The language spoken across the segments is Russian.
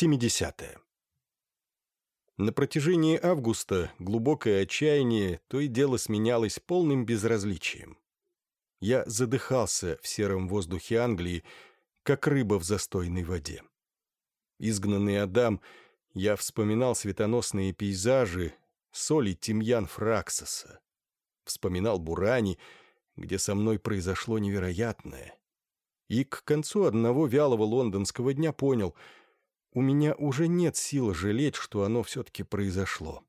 70. На протяжении августа глубокое отчаяние то и дело сменялось полным безразличием. Я задыхался в сером воздухе Англии, как рыба в застойной воде. Изгнанный Адам, я вспоминал светоносные пейзажи, соли тимьян Фраксоса. Вспоминал Бурани, где со мной произошло невероятное. И к концу одного вялого лондонского дня понял — у меня уже нет сил жалеть, что оно все-таки произошло.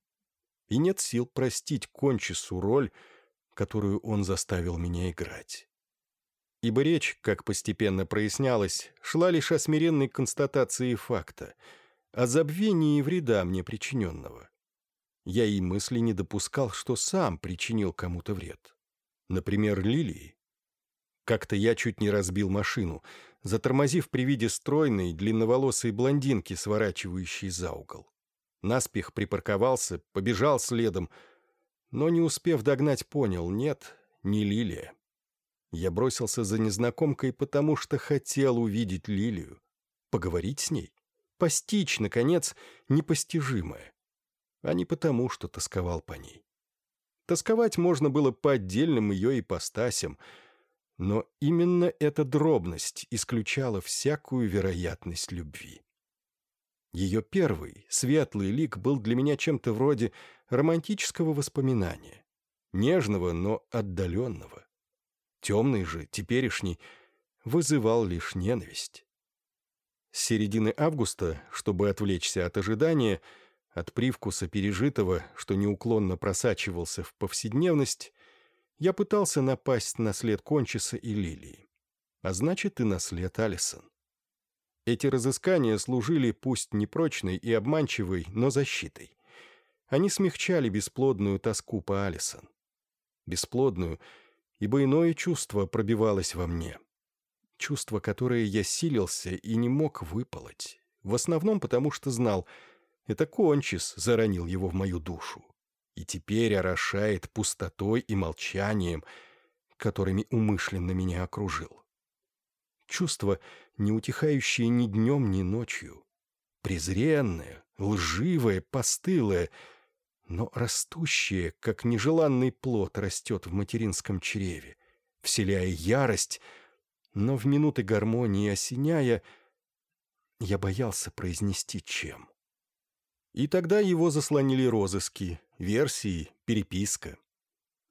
И нет сил простить Кончису роль, которую он заставил меня играть. Ибо речь, как постепенно прояснялось, шла лишь о смиренной констатации факта, о забвении вреда мне причиненного. Я и мысли не допускал, что сам причинил кому-то вред. Например, Лилии. Как-то я чуть не разбил машину — затормозив при виде стройной, длинноволосой блондинки, сворачивающей за угол. Наспех припарковался, побежал следом, но, не успев догнать, понял — нет, не Лилия. Я бросился за незнакомкой, потому что хотел увидеть Лилию, поговорить с ней, постичь, наконец, непостижимое, а не потому, что тосковал по ней. Тосковать можно было по отдельным ее ипостасям — но именно эта дробность исключала всякую вероятность любви. Ее первый, светлый лик был для меня чем-то вроде романтического воспоминания, нежного, но отдаленного. Темный же, теперешний, вызывал лишь ненависть. С середины августа, чтобы отвлечься от ожидания, от привкуса пережитого, что неуклонно просачивался в повседневность, я пытался напасть на след Кончиса и Лилии. А значит, и на след Алисон. Эти разыскания служили пусть непрочной и обманчивой, но защитой. Они смягчали бесплодную тоску по Алисон. Бесплодную, ибо иное чувство пробивалось во мне. Чувство, которое я силился и не мог выполоть. В основном потому, что знал, это Кончис заронил его в мою душу и теперь орошает пустотой и молчанием, которыми умышленно меня окружил. Чувство, не утихающее ни днем, ни ночью. Презренное, лживое, постылое, но растущее, как нежеланный плод растет в материнском чреве, вселяя ярость, но в минуты гармонии осеняя, я боялся произнести чем. И тогда его заслонили розыски, версии, переписка.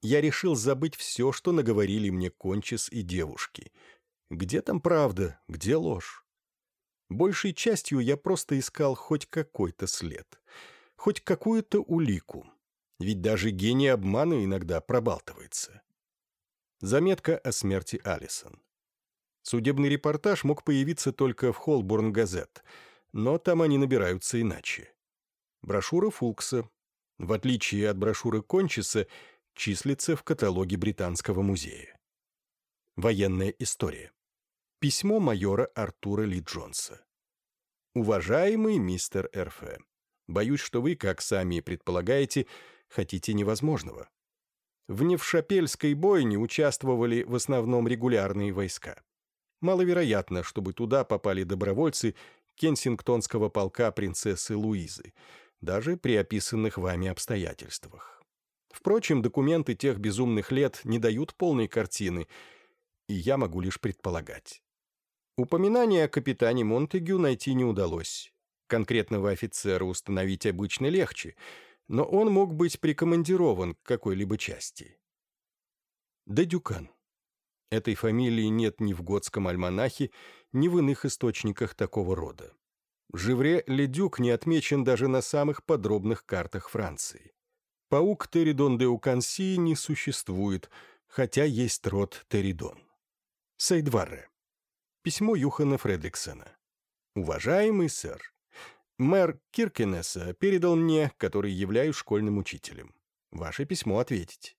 Я решил забыть все, что наговорили мне Кончис и девушки. Где там правда, где ложь? Большей частью я просто искал хоть какой-то след, хоть какую-то улику. Ведь даже гений обмана иногда пробалтывается. Заметка о смерти Алисон. Судебный репортаж мог появиться только в Холборн Газет, но там они набираются иначе. Брошюра Фулкса, в отличие от брошюры Кончиса, числится в каталоге Британского музея. Военная история. Письмо майора Артура Ли Джонса. «Уважаемый мистер РФ, боюсь, что вы, как сами предполагаете, хотите невозможного. В Невшапельской бойне участвовали в основном регулярные войска. Маловероятно, чтобы туда попали добровольцы Кенсингтонского полка принцессы Луизы – даже при описанных вами обстоятельствах. Впрочем, документы тех безумных лет не дают полной картины, и я могу лишь предполагать. Упоминания о капитане Монтегю найти не удалось. Конкретного офицера установить обычно легче, но он мог быть прикомандирован к какой-либо части. Дедюкан. Этой фамилии нет ни в готском альманахе, ни в иных источниках такого рода. Живре Ледюк не отмечен даже на самых подробных картах Франции. Паук Теридон де Уканси не существует, хотя есть род Теридон. Сейдварре. Письмо Юхана Фредриксона. «Уважаемый сэр, мэр Киркенеса передал мне, который являюсь школьным учителем. Ваше письмо ответить.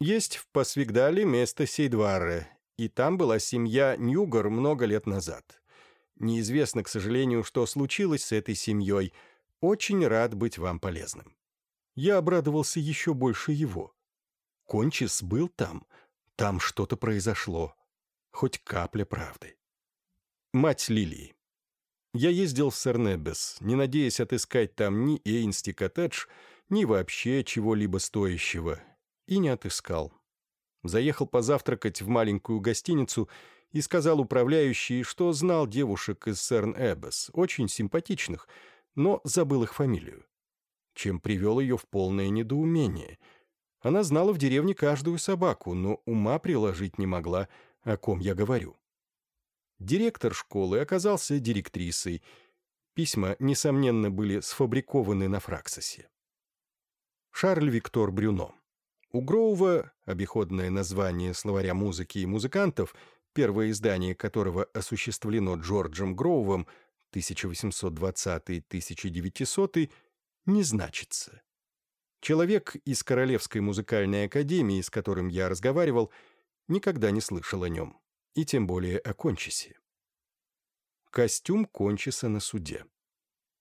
Есть в Пасвигдале место Сейдварре, и там была семья Ньюгар много лет назад. Неизвестно, к сожалению, что случилось с этой семьей. Очень рад быть вам полезным. Я обрадовался еще больше его. Кончис был там. Там что-то произошло. Хоть капля правды. Мать Лилии. Я ездил в Сернебес, не надеясь отыскать там ни Эйнсти коттедж, ни вообще чего-либо стоящего, и не отыскал. Заехал позавтракать в маленькую гостиницу и сказал управляющей, что знал девушек из Серн-Эббес, очень симпатичных, но забыл их фамилию. Чем привел ее в полное недоумение. Она знала в деревне каждую собаку, но ума приложить не могла, о ком я говорю. Директор школы оказался директрисой. Письма, несомненно, были сфабрикованы на Фраксосе. Шарль Виктор Брюно. У Гроува, обиходное название словаря музыки и музыкантов, первое издание которого осуществлено Джорджем Гроувом 1820-1900, не значится. Человек из Королевской музыкальной академии, с которым я разговаривал, никогда не слышал о нем, и тем более о Кончисе. Костюм Кончиса на суде.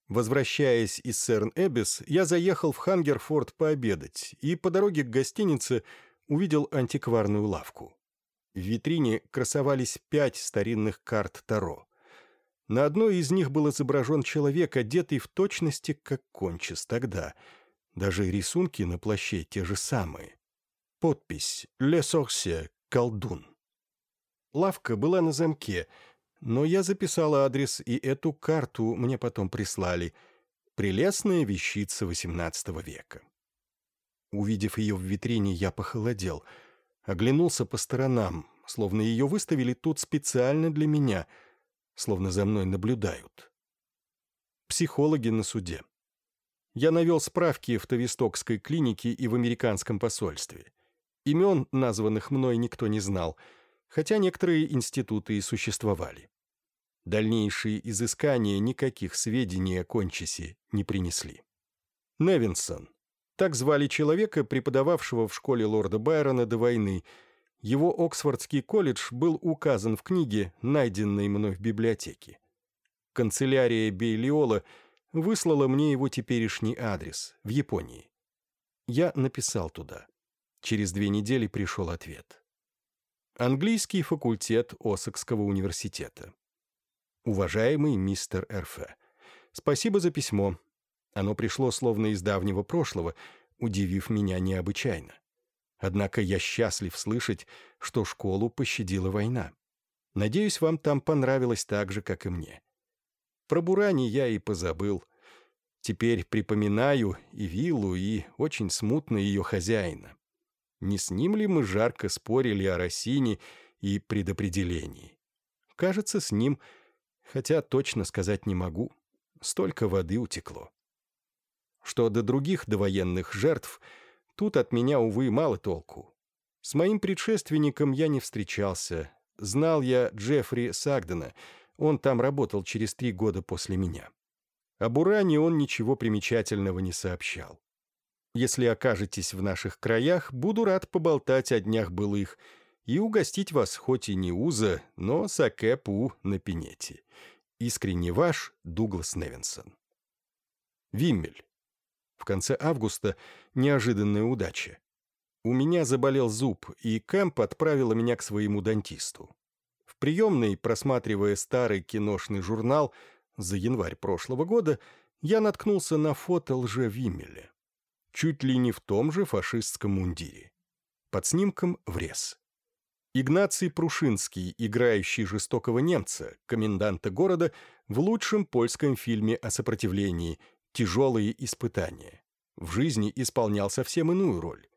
Возвращаясь из Серн-Эбис, я заехал в Хангерфорд пообедать и по дороге к гостинице увидел антикварную лавку. В витрине красовались пять старинных карт Таро. На одной из них был изображен человек, одетый в точности, как кончис тогда. Даже рисунки на плаще те же самые. Подпись «Ле Сорсе, колдун». Лавка была на замке — но я записал адрес, и эту карту мне потом прислали. Прелестная вещица XVIII века. Увидев ее в витрине, я похолодел. Оглянулся по сторонам, словно ее выставили тут специально для меня, словно за мной наблюдают. Психологи на суде. Я навел справки в Тавистокской клинике и в американском посольстве. Имен, названных мной, никто не знал — хотя некоторые институты и существовали. Дальнейшие изыскания никаких сведений о Кончисе не принесли. Невинсон. Так звали человека, преподававшего в школе лорда Байрона до войны. Его Оксфордский колледж был указан в книге, найденной мной в библиотеке. Канцелярия Бейлиола выслала мне его теперешний адрес в Японии. Я написал туда. Через две недели пришел ответ. Английский факультет Осакского университета. Уважаемый мистер РФ, спасибо за письмо. Оно пришло словно из давнего прошлого, удивив меня необычайно. Однако я счастлив слышать, что школу пощадила война. Надеюсь, вам там понравилось так же, как и мне. Про Бурани я и позабыл. Теперь припоминаю и виллу, и очень смутно ее хозяина. Не с ним ли мы жарко спорили о Россине и предопределении? Кажется, с ним, хотя точно сказать не могу. Столько воды утекло. Что до других довоенных жертв, тут от меня, увы, мало толку. С моим предшественником я не встречался. Знал я Джеффри Сагдена, он там работал через три года после меня. Об уране он ничего примечательного не сообщал. Если окажетесь в наших краях, буду рад поболтать о днях былых и угостить вас хоть и не уза, но саке-пу на пинете. Искренне ваш Дуглас Невинсон. Виммель. В конце августа неожиданная удача. У меня заболел зуб, и Кэмп отправила меня к своему дантисту. В приемной, просматривая старый киношный журнал за январь прошлого года, я наткнулся на фото лже-Виммеля чуть ли не в том же фашистском мундире. Под снимком врез. Игнаций Прушинский, играющий жестокого немца, коменданта города, в лучшем польском фильме о сопротивлении «Тяжелые испытания». В жизни исполнял совсем иную роль.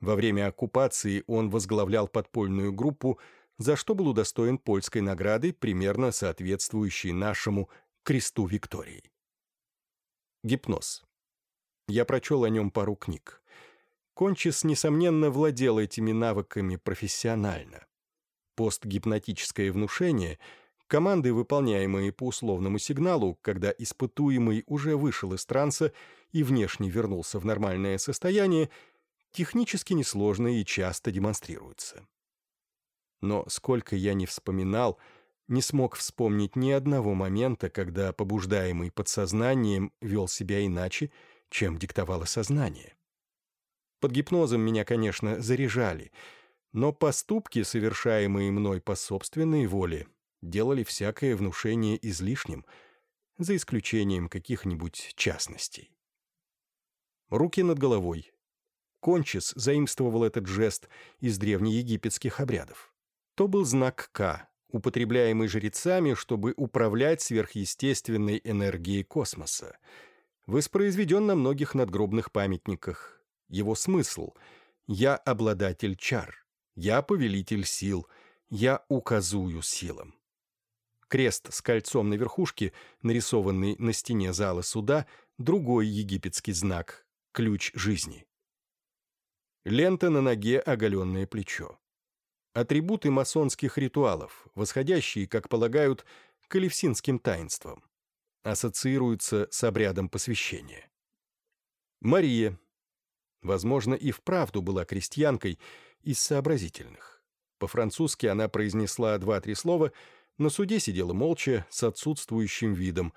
Во время оккупации он возглавлял подпольную группу, за что был удостоен польской награды, примерно соответствующей нашему «Кресту Виктории». Гипноз. Я прочел о нем пару книг. Кончис, несомненно, владел этими навыками профессионально. Постгипнотическое внушение — команды, выполняемые по условному сигналу, когда испытуемый уже вышел из транса и внешне вернулся в нормальное состояние, технически несложно и часто демонстрируются. Но сколько я не вспоминал, не смог вспомнить ни одного момента, когда побуждаемый подсознанием вел себя иначе, чем диктовало сознание. Под гипнозом меня, конечно, заряжали, но поступки, совершаемые мной по собственной воле, делали всякое внушение излишним. за исключением каких-нибудь частностей. Руки над головой. Кончис заимствовал этот жест из древнеегипетских обрядов. То был знак К, употребляемый жрецами, чтобы управлять сверхъестественной энергией космоса. Воспроизведен на многих надгробных памятниках. Его смысл — «Я обладатель чар», «Я повелитель сил», «Я указую силам». Крест с кольцом на верхушке, нарисованный на стене зала суда, другой египетский знак — ключ жизни. Лента на ноге, оголенное плечо атрибуты масонских ритуалов, восходящие, как полагают, к элевсинским таинствам. Ассоциируются с обрядом посвящения. Мария. Возможно, и вправду была крестьянкой из сообразительных. По-французски она произнесла два-три слова, на суде сидела молча, с отсутствующим видом.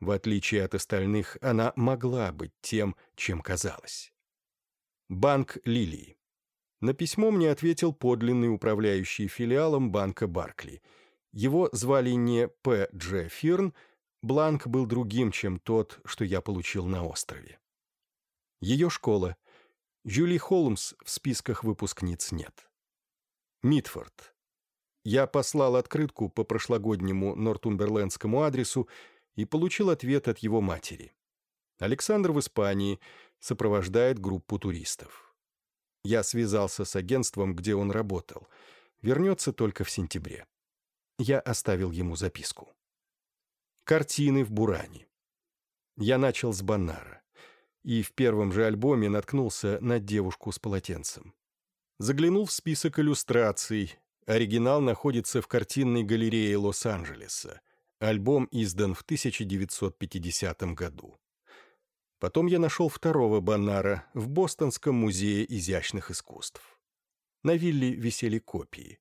В отличие от остальных, она могла быть тем, чем казалась. Банк Лилии. На письмо мне ответил подлинный управляющий филиалом банка Баркли. Его звали не П. Дж. Фирн, бланк был другим, чем тот, что я получил на острове. Ее школа. Жюли Холмс в списках выпускниц нет. Митфорд. Я послал открытку по прошлогоднему нортумберлендскому адресу и получил ответ от его матери. Александр в Испании сопровождает группу туристов. Я связался с агентством, где он работал. Вернется только в сентябре. Я оставил ему записку. Картины в Буране. Я начал с Баннара. И в первом же альбоме наткнулся на девушку с полотенцем. Заглянул в список иллюстраций. Оригинал находится в картинной галерее Лос-Анджелеса. Альбом издан в 1950 году. Потом я нашел второго Баннара в Бостонском музее изящных искусств. На вилле висели копии.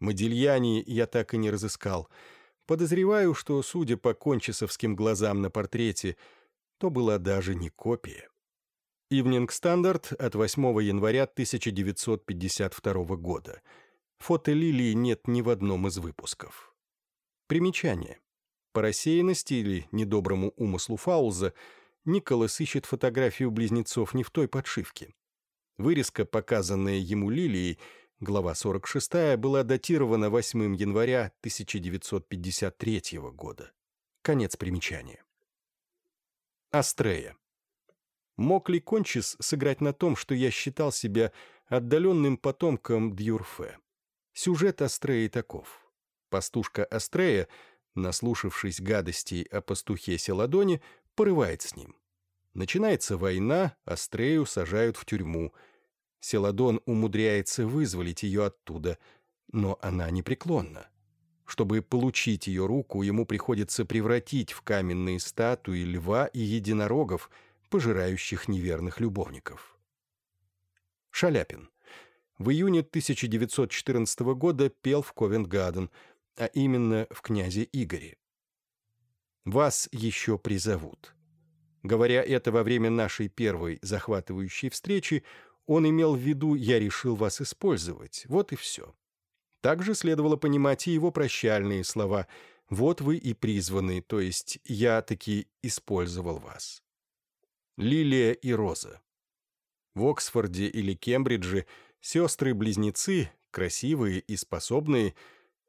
Модильяни я так и не разыскал. Подозреваю, что, судя по кончесовским глазам на портрете, то была даже не копия. Ивнинг Стандарт от 8 января 1952 года. Фото Лилии нет ни в одном из выпусков. Примечание. По рассеянности или недоброму умыслу Фауза – Николас ищет фотографию близнецов не в той подшивке. Вырезка, показанная ему Лилией, глава 46, была датирована 8 января 1953 года. Конец примечания. Астрея. Мог ли Кончис сыграть на том, что я считал себя отдаленным потомком Дьюрфе? Сюжет Астреи таков. Пастушка Астрея, наслушавшись гадостей о пастухе Селадоне, порывает с ним. Начинается война, Астрею сажают в тюрьму. Селадон умудряется вызволить ее оттуда, но она непреклонна. Чтобы получить ее руку, ему приходится превратить в каменные статуи льва и единорогов, пожирающих неверных любовников. Шаляпин. В июне 1914 года пел в Ковент-Гаден, а именно в «Князе Игоре». Вас еще призовут. Говоря это во время нашей первой захватывающей встречи, он имел в виду «я решил вас использовать», вот и все. Также следовало понимать и его прощальные слова «вот вы и призваны», то есть «я таки использовал вас». Лилия и Роза. В Оксфорде или Кембридже сестры-близнецы, красивые и способные –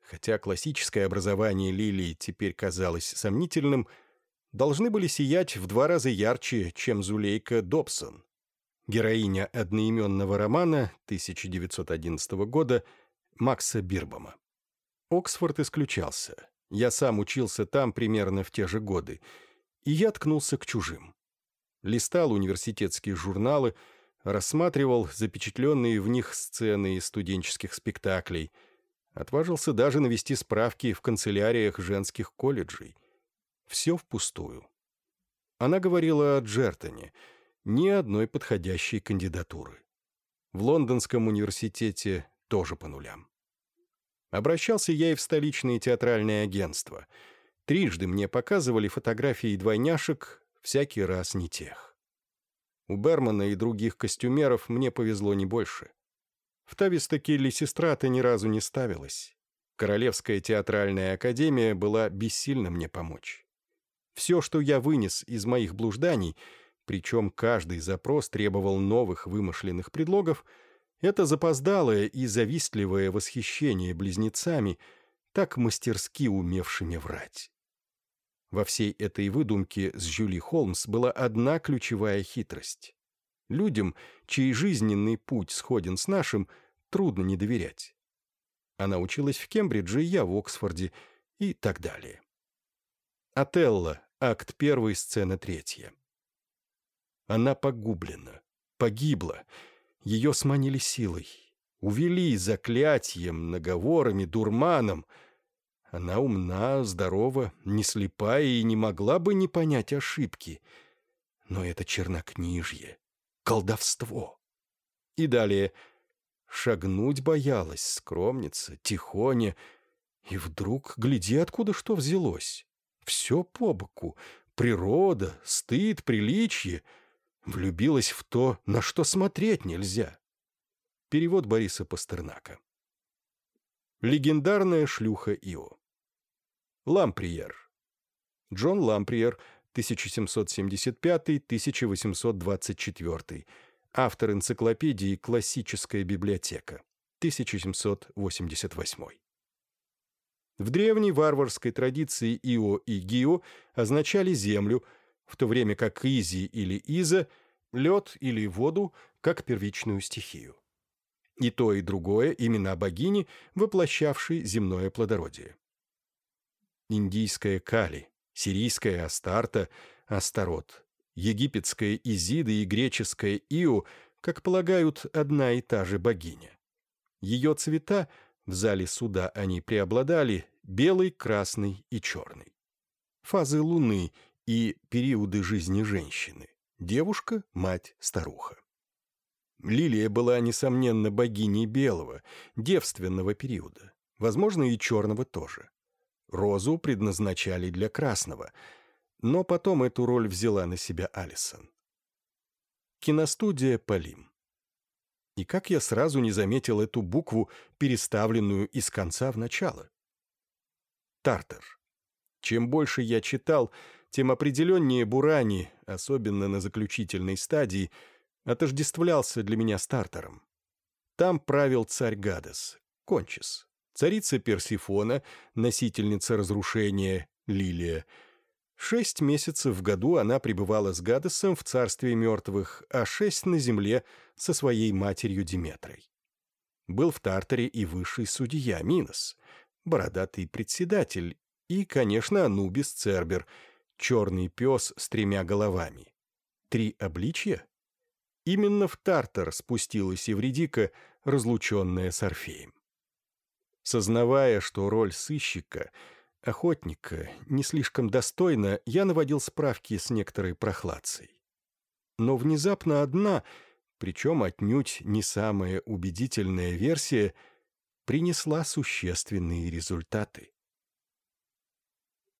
хотя классическое образование Лилии теперь казалось сомнительным, должны были сиять в два раза ярче, чем Зулейка Добсон, героиня одноименного романа 1911 года Макса Бирбома. Оксфорд исключался. Я сам учился там примерно в те же годы, и я ткнулся к чужим. Листал университетские журналы, рассматривал запечатленные в них сцены из студенческих спектаклей – Отважился даже навести справки в канцеляриях женских колледжей. Все впустую. Она говорила о Джертоне. Ни одной подходящей кандидатуры. В Лондонском университете тоже по нулям. Обращался я и в столичные театральные агентства. Трижды мне показывали фотографии двойняшек, всякий раз не тех. У Бермана и других костюмеров мне повезло не больше. В Тавистокилле сестра-то ни разу не ставилась. Королевская театральная академия была бессильна мне помочь. Все, что я вынес из моих блужданий, причем каждый запрос требовал новых вымышленных предлогов, это запоздалое и завистливое восхищение близнецами, так мастерски умевшими врать. Во всей этой выдумке с Жюли Холмс была одна ключевая хитрость. Людям, чей жизненный путь сходен с нашим, трудно не доверять. Она училась в Кембридже, я в Оксфорде и так далее. Отелло, акт первый, сцена третья. Она погублена, погибла, ее сманили силой, увели заклятием, наговорами, дурманом. Она умна, здорова, не слепая и не могла бы не понять ошибки. Но это чернокнижье, колдовство. И далее шагнуть боялась, скромница, тихоня, и вдруг, гляди, откуда что взялось. Все по боку, природа, стыд, приличие. Влюбилась в то, на что смотреть нельзя. Перевод Бориса Пастернака. Легендарная шлюха Ио. Ламприер. Джон Ламприер, 1775-1824. Автор энциклопедии «Классическая библиотека», 1788. В древней варварской традиции Ио и Гио означали землю, в то время как Изи или Иза – лед или воду, как первичную стихию. И то, и другое – имена богини, воплощавшей земное плодородие. Индийская Кали, сирийская Астарта, Астарот, египетская Изида и греческая Ио, как полагают, одна и та же богиня. Ее цвета – в зале суда они преобладали белый, красный и черный. Фазы Луны и периоды жизни женщины. Девушка, мать, старуха. Лилия была, несомненно, богиней белого, девственного периода, возможно, и черного тоже. Розу предназначали для красного, но потом эту роль взяла на себя Алисон. Киностудия «Полим». И как я сразу не заметил эту букву, переставленную из конца в начало? Тартер. Чем больше я читал, тем определеннее Бурани, особенно на заключительной стадии, отождествлялся для меня с Тартаром. Там правил царь Гадес, Кончис, царица Персифона, носительница разрушения, Лилия — Шесть месяцев в году она пребывала с Гадесом в царстве мертвых, а шесть на земле со своей матерью Диметрой. Был в Тартаре и высший судья Минос, бородатый председатель, и, конечно, Анубис Цербер, черный пес с тремя головами. Три обличья? Именно в Тартар спустилась Евредика, разлученная с Орфеем. Сознавая, что роль сыщика — охотника, не слишком достойно, я наводил справки с некоторой прохладцей. Но внезапно одна, причем отнюдь не самая убедительная версия, принесла существенные результаты.